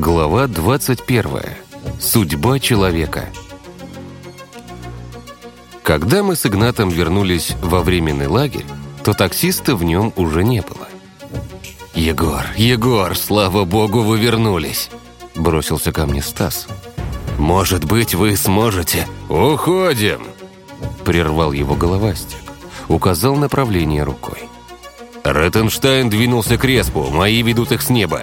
Глава 21. Судьба человека. Когда мы с Игнатом вернулись во временный лагерь, то таксиста в нем уже не было. «Егор, Егор, слава богу, вы вернулись!» Бросился ко мне Стас. «Может быть, вы сможете...» «Уходим!» Прервал его головастик. Указал направление рукой. Реттенштайн двинулся к респу, мои ведут их с неба.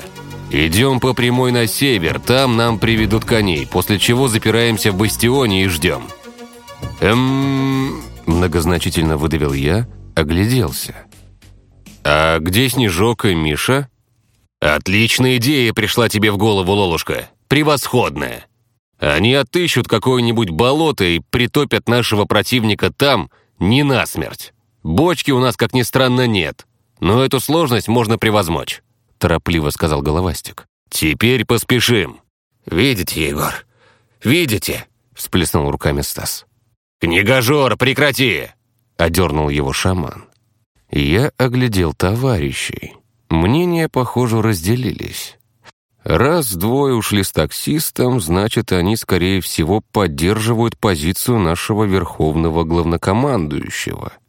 Идем по прямой на север, там нам приведут коней, после чего запираемся в бастионе и ждем. Эм... Многозначительно выдавил я, огляделся. «А где Снежок и Миша?» «Отличная идея пришла тебе в голову, Лолушка. Превосходная. Они отыщут какое-нибудь болото и притопят нашего противника там, не насмерть. Бочки у нас, как ни странно, нет. Но эту сложность можно превозмочь», — торопливо сказал Головастик. «Теперь поспешим». «Видите, Егор? Видите?» — всплеснул руками Стас. «Книгожор, прекрати!» — одернул его шаман. Я оглядел товарищей. Мнения, похоже, разделились. Раз двое ушли с таксистом, значит, они, скорее всего, поддерживают позицию нашего верховного главнокомандующего —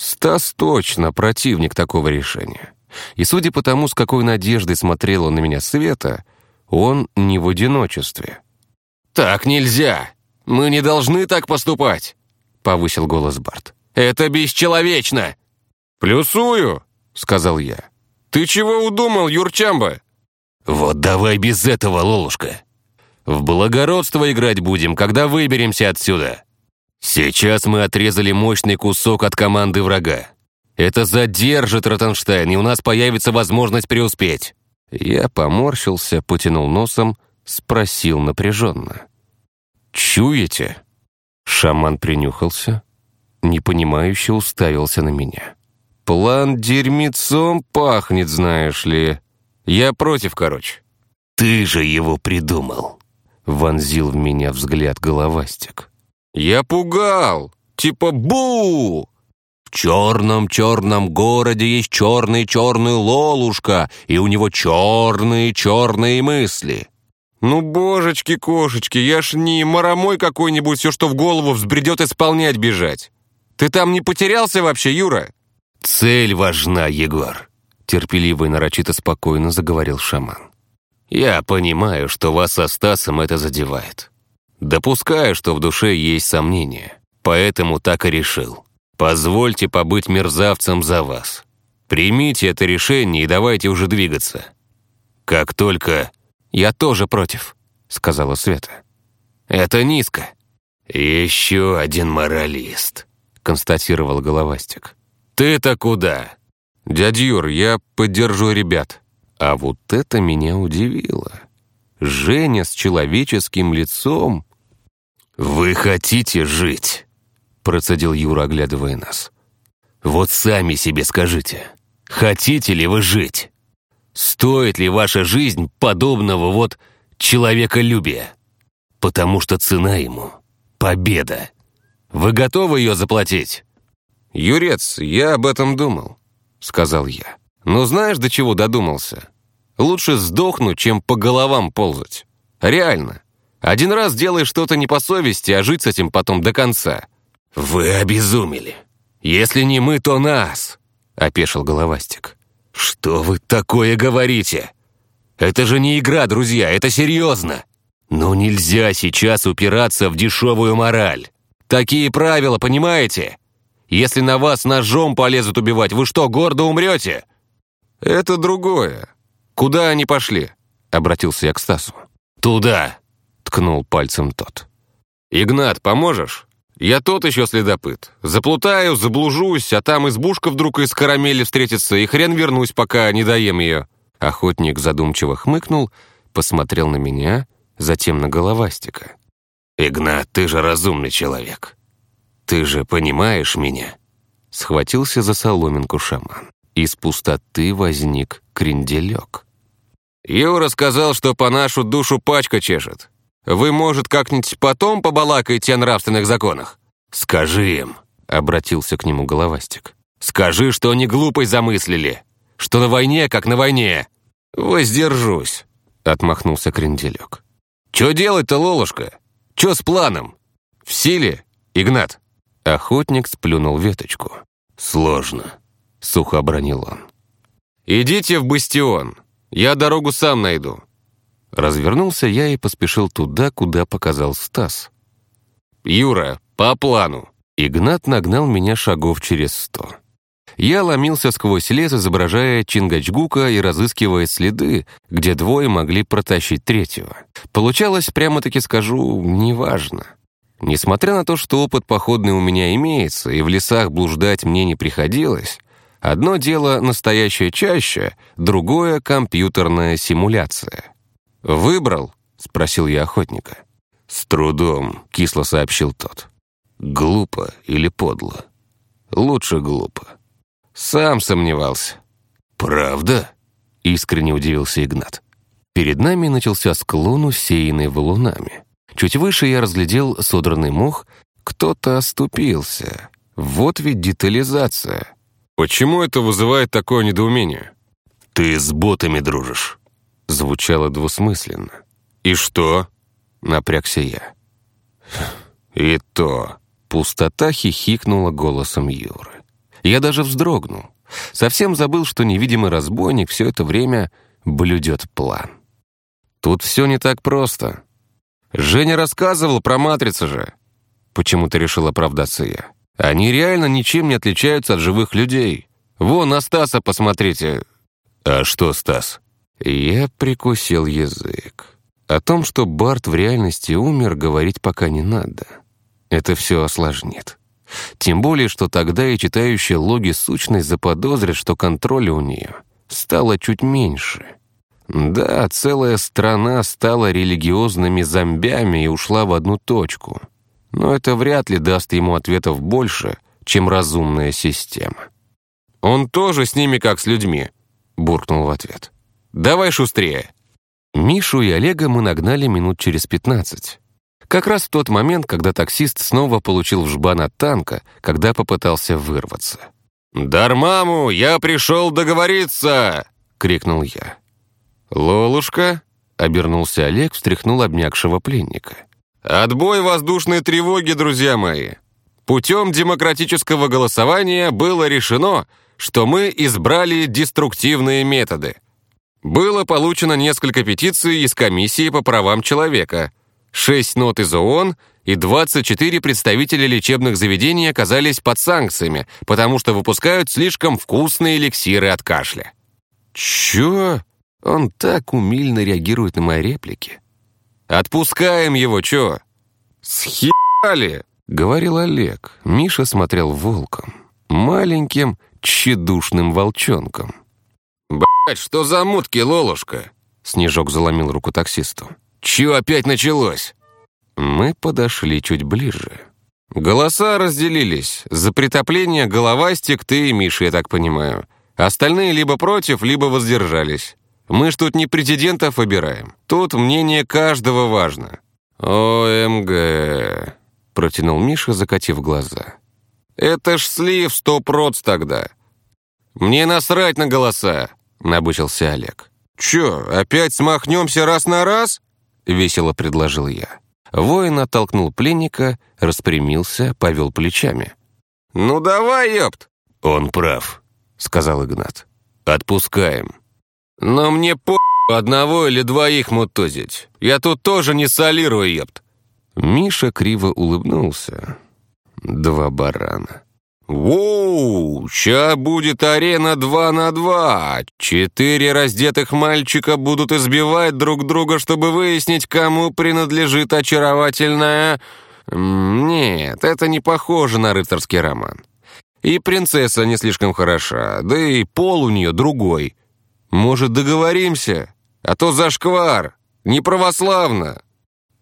Стас точно противник такого решения. И судя по тому, с какой надеждой смотрела на меня Света, он не в одиночестве. «Так нельзя! Мы не должны так поступать!» — повысил голос Барт. «Это бесчеловечно!» «Плюсую!» — сказал я. «Ты чего удумал, Юрчамба?» «Вот давай без этого, Лолушка. В благородство играть будем, когда выберемся отсюда!» Сейчас мы отрезали мощный кусок от команды врага. Это задержит Ротенштайн, и у нас появится возможность преуспеть. Я поморщился, потянул носом, спросил напряженно. «Чуете?» Шаман принюхался, непонимающе уставился на меня. «План дерьмецом пахнет, знаешь ли. Я против, короче». «Ты же его придумал», — вонзил в меня взгляд головастик. «Я пугал! Типа бу!» В черном-черном городе есть черный-черный Лолушка, и у него черные-черные мысли. «Ну, божечки-кошечки, я ж не маромой какой-нибудь, все, что в голову взбредет, исполнять бежать. Ты там не потерялся вообще, Юра?» «Цель важна, Егор», — терпеливо и нарочито спокойно заговорил шаман. «Я понимаю, что вас со Стасом это задевает. Допускаю, что в душе есть сомнения, поэтому так и решил. Позвольте побыть мерзавцем за вас. Примите это решение и давайте уже двигаться. Как только... Я тоже против, сказала Света. Это низко. Еще один моралист, констатировал Головастик. Ты-то куда? Дядь Юр, я поддержу ребят. А вот это меня удивило. Женя с человеческим лицом «Вы хотите жить?» — процедил Юра, оглядывая нас. «Вот сами себе скажите, хотите ли вы жить? Стоит ли ваша жизнь подобного вот человеколюбия? Потому что цена ему — победа. Вы готовы ее заплатить?» «Юрец, я об этом думал», — сказал я. «Но знаешь, до чего додумался? Лучше сдохнуть, чем по головам ползать. Реально. Один раз делаешь что-то не по совести, а жить с этим потом до конца. Вы обезумели. Если не мы, то нас, опешил головастик. Что вы такое говорите? Это же не игра, друзья, это серьезно. Но нельзя сейчас упираться в дешевую мораль. Такие правила, понимаете? Если на вас ножом полезут убивать, вы что, гордо умрете? Это другое. Куда они пошли? Обратился я к Стасу. Туда, ткнул пальцем тот. «Игнат, поможешь? Я тот еще следопыт. Заплутаю, заблужусь, а там избушка вдруг из карамели встретится, и хрен вернусь, пока не доем ее». Охотник задумчиво хмыкнул, посмотрел на меня, затем на головастика. «Игнат, ты же разумный человек. Ты же понимаешь меня?» Схватился за соломинку шаман. Из пустоты возник кренделек. «Юра сказал, что по нашу душу пачка чешет. Вы, может, как-нибудь потом побалакаете о нравственных законах?» «Скажи им», — обратился к нему головастик. «Скажи, что они глупой замыслили, что на войне, как на войне». «Воздержусь», — отмахнулся кренделек. «Чё делать-то, Лолушка? Чё с планом? В силе, Игнат?» Охотник сплюнул веточку. «Сложно», — сухо обронил он. «Идите в бастион. Я дорогу сам найду». Развернулся я и поспешил туда, куда показал Стас. «Юра, по плану!» Игнат нагнал меня шагов через сто. Я ломился сквозь лес, изображая Чингачгука и разыскивая следы, где двое могли протащить третьего. Получалось, прямо-таки скажу, неважно. Несмотря на то, что опыт походный у меня имеется, и в лесах блуждать мне не приходилось, одно дело настоящая чаще, другое — компьютерная симуляция. «Выбрал?» — спросил я охотника. «С трудом», — кисло сообщил тот. «Глупо или подло?» «Лучше глупо». «Сам сомневался». «Правда?» — искренне удивился Игнат. Перед нами начался склон, усеянный валунами. Чуть выше я разглядел содранный мох, кто-то оступился. Вот ведь детализация. Почему это вызывает такое недоумение? «Ты с ботами дружишь», — звучало двусмысленно. «И что?» — напрягся я. «И то». Пустота хихикнула голосом Юры. Я даже вздрогнул. Совсем забыл, что невидимый разбойник все это время блюдет план. Тут все не так просто. Женя рассказывал про матрицу же. Почему-то решил оправдаться я. Они реально ничем не отличаются от живых людей. Вон на Стаса посмотрите. А что Стас? Я прикусил язык. О том, что Барт в реальности умер, говорить пока не надо. Это все осложнит. Тем более, что тогда и читающая логи сущность заподозрит, что контроля у нее стало чуть меньше. Да, целая страна стала религиозными зомбями и ушла в одну точку. Но это вряд ли даст ему ответов больше, чем разумная система. «Он тоже с ними, как с людьми», — буркнул в ответ. «Давай шустрее». Мишу и Олега мы нагнали минут через пятнадцать. Как раз в тот момент, когда таксист снова получил в жбан от танка, когда попытался вырваться. «Дармаму, я пришел договориться!» — крикнул я. «Лолушка?» — обернулся Олег, встряхнул обмякшего пленника. «Отбой воздушной тревоги, друзья мои! Путем демократического голосования было решено, что мы избрали деструктивные методы. Было получено несколько петиций из Комиссии по правам человека, 6 нот из ООН и 24 представителя лечебных заведений оказались под санкциями, потому что выпускают слишком вкусные эликсиры от кашля. «Чё?» Он так умильно реагирует на мои реплики. «Отпускаем его, чё?» «Схерали!» — говорил Олег. Миша смотрел волком. Маленьким, тщедушным волчонком. «Блядь, что за мутки, Лолушка?» Снежок заломил руку таксисту. «Чё опять началось?» Мы подошли чуть ближе. Голоса разделились. За притопление головастик ты и Миша, я так понимаю. Остальные либо против, либо воздержались. Мы ж тут не президентов выбираем. Тут мнение каждого важно». «ОМГ», — протянул Миша, закатив глаза. «Это ж слив сто проц тогда». «Мне насрать на голоса», — набычился Олег. «Чё, опять смахнемся раз на раз?» — весело предложил я. Воин оттолкнул пленника, распрямился, повел плечами. «Ну давай, ёпт!» «Он прав», — сказал Игнат. «Отпускаем». Но мне по одного или двоих мутузить. Я тут тоже не солирую, епт. Миша криво улыбнулся. Два барана. «Воу! Ща будет арена два на два. Четыре раздетых мальчика будут избивать друг друга, чтобы выяснить, кому принадлежит очаровательная... Нет, это не похоже на рыцарский роман. И принцесса не слишком хороша, да и пол у нее другой. Может, договоримся? А то зашквар, не православно.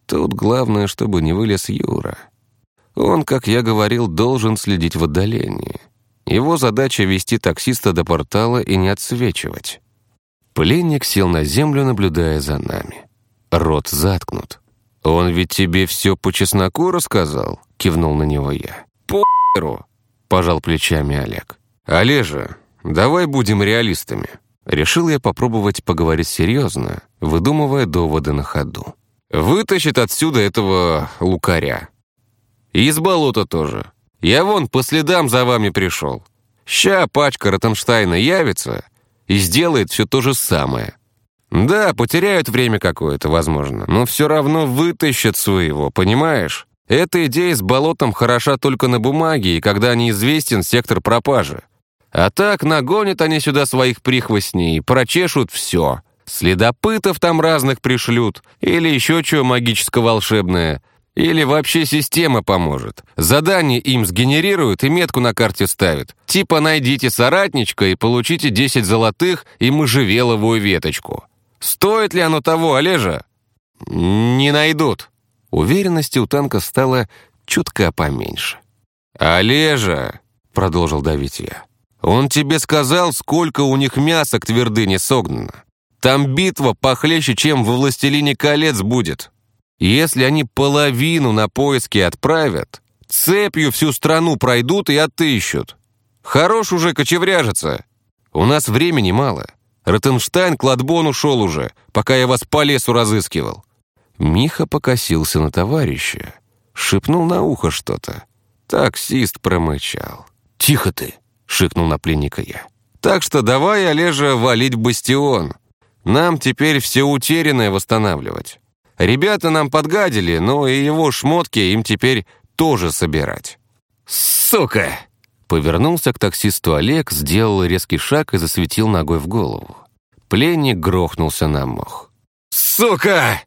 Тут главное, чтобы не вылез Юра. Он, как я говорил, должен следить в отдалении. Его задача вести таксиста до портала и не отсвечивать. Пленник сел на землю, наблюдая за нами. Рот заткнут. «Он ведь тебе все по чесноку рассказал?» — кивнул на него я. «По***ру!» — пожал плечами Олег. «Олежа, давай будем реалистами. Решил я попробовать поговорить серьезно, выдумывая доводы на ходу. «Вытащит отсюда этого лукаря. И из болота тоже. Я вон по следам за вами пришел. Ща пачка Ротенштейна явится и сделает все то же самое. Да, потеряют время какое-то, возможно, но все равно вытащат своего, понимаешь? Эта идея с болотом хороша только на бумаге и когда неизвестен сектор пропажи. А так нагонят они сюда своих прихвостней, прочешут все. Следопытов там разных пришлют, или еще что магическо-волшебное, или вообще система поможет. Задание им сгенерируют и метку на карте ставят. Типа найдите соратничка и получите 10 золотых и можжевеловую веточку. Стоит ли оно того, Олежа? Не найдут. Уверенности у танка стало чутка поменьше. «Олежа!» — продолжил давить я. Он тебе сказал, сколько у них мяса к твердыне согнано. Там битва похлеще, чем во «Властелине колец» будет. Если они половину на поиски отправят, цепью всю страну пройдут и отыщут. Хорош уже кочевряжиться. У нас времени мало. Ротенштайн к Ладбон ушел уже, пока я вас по лесу разыскивал». Миха покосился на товарища, шепнул на ухо что-то. Таксист промычал. «Тихо ты!» шикнул на пленника я. «Так что давай, Олежа, валить бастион. Нам теперь все утерянное восстанавливать. Ребята нам подгадили, но и его шмотки им теперь тоже собирать». «Сука!» Повернулся к таксисту Олег, сделал резкий шаг и засветил ногой в голову. Пленник грохнулся на мох. «Сука!»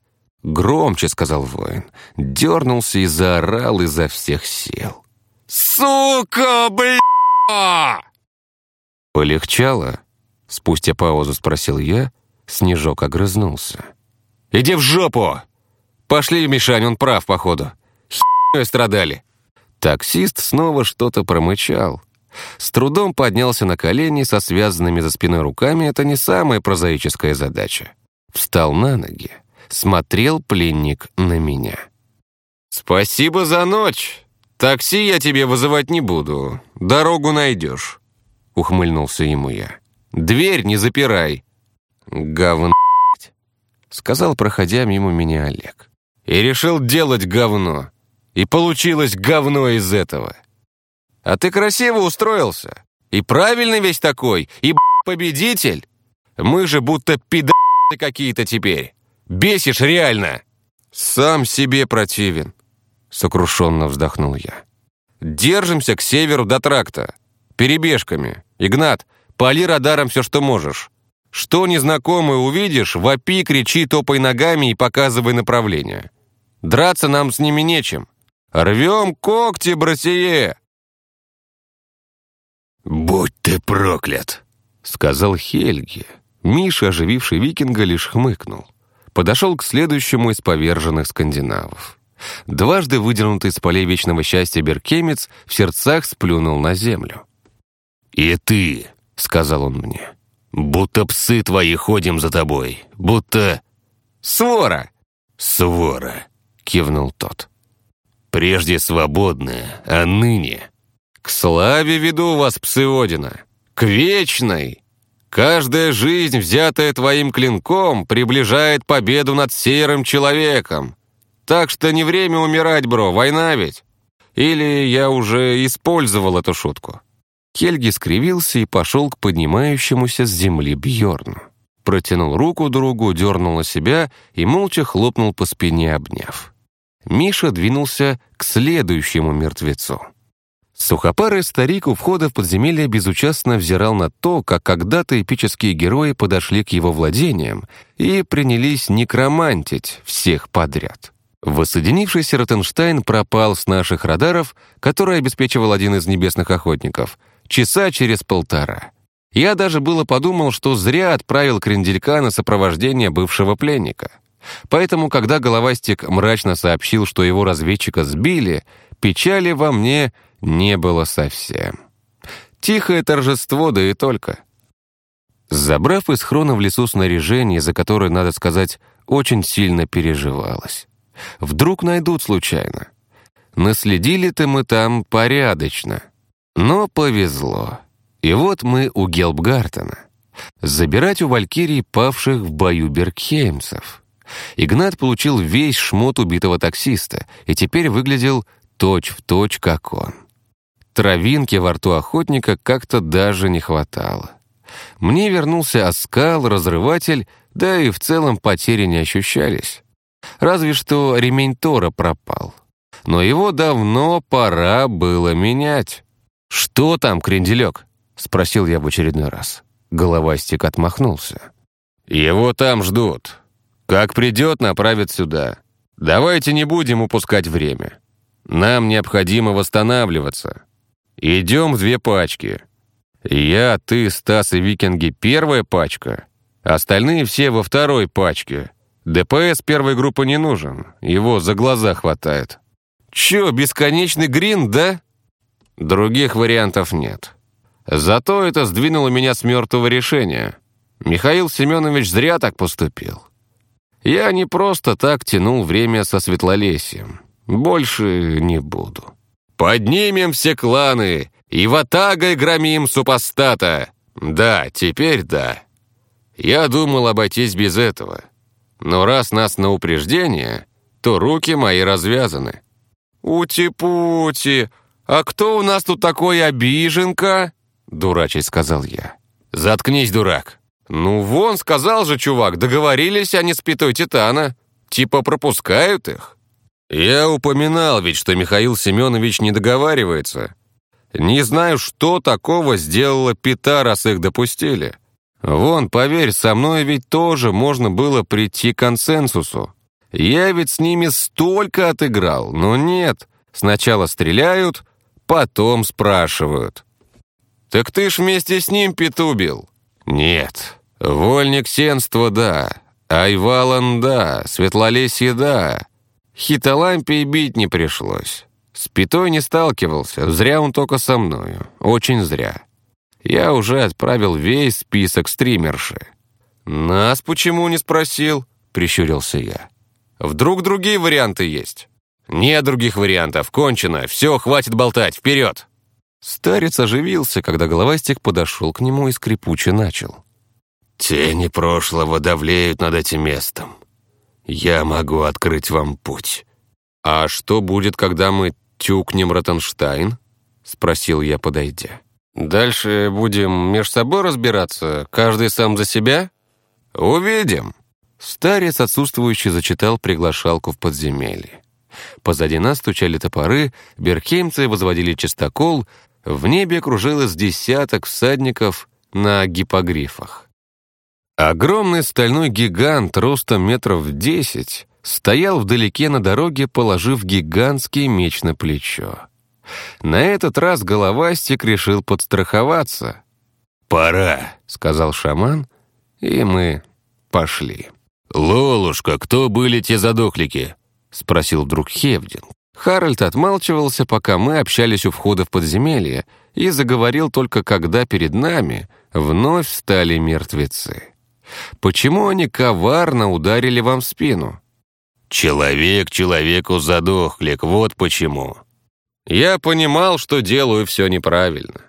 Громче сказал воин. Дернулся и заорал изо всех сил. «Сука, блядь!» «Полегчало?» — спустя паузу спросил я. Снежок огрызнулся. «Иди в жопу! Пошли, Мишань, он прав, походу. Хернёй страдали!» Таксист снова что-то промычал. С трудом поднялся на колени со связанными за спиной руками. Это не самая прозаическая задача. Встал на ноги. Смотрел пленник на меня. «Спасибо за ночь!» «Такси я тебе вызывать не буду. Дорогу найдешь», — ухмыльнулся ему я. «Дверь не запирай». «Говно», — сказал, проходя мимо меня Олег. «И решил делать говно. И получилось говно из этого. А ты красиво устроился. И правильный весь такой, и победитель. Мы же будто пидоры какие-то теперь. Бесишь реально. Сам себе противен. Сокрушенно вздохнул я. «Держимся к северу до тракта. Перебежками. Игнат, пали радаром все, что можешь. Что незнакомое увидишь, вопи, кричи, топай ногами и показывай направление. Драться нам с ними нечем. Рвем когти, братье!» «Будь ты проклят!» — сказал Хельги. Миша, ожививший викинга, лишь хмыкнул. Подошел к следующему из поверженных скандинавов. Дважды выдернутый из полей вечного счастья беркемец в сердцах сплюнул на землю. «И ты», — сказал он мне, — «будто псы твои ходим за тобой, будто...» «Свора!» «Свора!» — кивнул тот. «Прежде свободная, а ныне...» «К славе веду вас, псы Одина! К вечной! Каждая жизнь, взятая твоим клинком, приближает победу над серым человеком. Так что не время умирать, бро, война ведь. Или я уже использовал эту шутку?» Хельги скривился и пошел к поднимающемуся с земли Бьорну. Протянул руку другу, дернул на себя и молча хлопнул по спине, обняв. Миша двинулся к следующему мертвецу. Сухопарый старик у входа в подземелье безучастно взирал на то, как когда-то эпические герои подошли к его владениям и принялись некромантить всех подряд. Воссоединившийся Ротенштайн пропал с наших радаров, который обеспечивал один из небесных охотников, часа через полтора. Я даже было подумал, что зря отправил Кренделька на сопровождение бывшего пленника. Поэтому, когда головастик мрачно сообщил, что его разведчика сбили, печали во мне не было совсем. Тихое торжество, да и только. Забрав из хрона в лесу снаряжение, за которое, надо сказать, очень сильно переживалось. Вдруг найдут случайно. Наследили-то мы там порядочно. Но повезло. И вот мы у Гелбгартена. Забирать у Валькирии павших в бою бергхеймцев. Игнат получил весь шмот убитого таксиста и теперь выглядел точь-в-точь, точь, как он. Травинки во рту охотника как-то даже не хватало. Мне вернулся оскал, разрыватель, да и в целом потери не ощущались. Разве что ремень Тора пропал. Но его давно пора было менять. «Что там, кренделек?» — спросил я в очередной раз. Головастик отмахнулся. «Его там ждут. Как придет, направят сюда. Давайте не будем упускать время. Нам необходимо восстанавливаться. Идем в две пачки. Я, ты, Стас и Викинги — первая пачка, остальные все во второй пачке. ДПС первой группы не нужен, его за глаза хватает. Чё, бесконечный грин, да? Других вариантов нет. Зато это сдвинуло меня с мертвого решения. Михаил Семенович зря так поступил. Я не просто так тянул время со Светлолесием. Больше не буду. Поднимем все кланы и ватагой громим супостата. Да, теперь да. Я думал обойтись без этого. Но раз нас на упреждение, то руки мои развязаны. «Ути-пути, а кто у нас тут такой обиженка?» Дурачий сказал я. «Заткнись, дурак!» «Ну вон, сказал же чувак, договорились они с пятой Титана. Типа пропускают их?» «Я упоминал ведь, что Михаил Семенович не договаривается. Не знаю, что такого сделала Пита, раз их допустили. Вон, поверь, со мной ведь тоже можно было прийти к консенсусу. Я ведь с ними столько отыграл, но нет. Сначала стреляют, потом спрашивают. «Так ты ж вместе с ним петубил?» «Нет. Вольник сенства, да. Айвалан, да. Светлолесье, да. Хитолампий бить не пришлось. С Пятой не сталкивался, зря он только со мною. Очень зря. Я уже отправил весь список стримерши. «Нас почему не спросил?» — прищурился я. «Вдруг другие варианты есть?» «Нет других вариантов, кончено, все, хватит болтать, вперед!» Старец оживился, когда головастик подошел к нему и скрипуче начал. «Тени прошлого давлеют над этим местом. Я могу открыть вам путь». «А что будет, когда мы тюкнем Ротенштайн?» — спросил я, подойдя. «Дальше будем меж собой разбираться, каждый сам за себя?» «Увидим!» Старец отсутствующий зачитал приглашалку в подземелье. Позади нас стучали топоры, берхеймцы возводили чистокол, в небе кружилось десяток всадников на гипогрифах. Огромный стальной гигант ростом метров десять стоял вдалеке на дороге, положив гигантский меч на плечо. На этот раз головастик решил подстраховаться. «Пора», — сказал шаман, и мы пошли. «Лолушка, кто были те задохлики?» — спросил вдруг Хевдин. Харальд отмалчивался, пока мы общались у входа в подземелье, и заговорил только когда перед нами вновь стали мертвецы. Почему они коварно ударили вам в спину? Человек человеку задохлик, вот почему. Я понимал, что делаю все неправильно.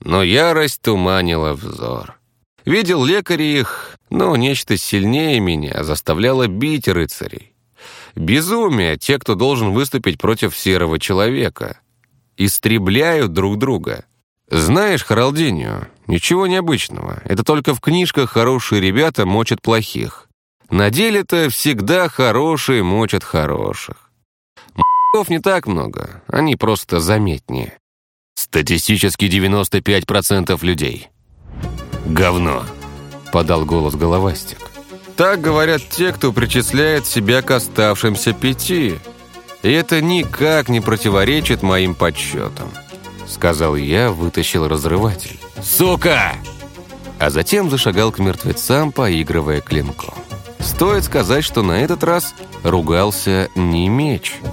Но ярость туманила взор. Видел лекарей их, но нечто сильнее меня заставляло бить рыцарей. Безумие, те, кто должен выступить против серого человека. Истребляют друг друга. Знаешь, Харалдинию, ничего необычного. Это только в книжках хорошие ребята мочат плохих. На деле-то всегда хорошие мочат хороших. М***ов не так много, они просто заметнее. Статистически 95% людей. «Говно», — подал голос Головастик. Так говорят те, кто причисляет себя к оставшимся пяти. И это никак не противоречит моим подсчетам. Сказал я, вытащил разрыватель. «Сука!» А затем зашагал к мертвецам, поигрывая клинком. Стоит сказать, что на этот раз ругался не меч —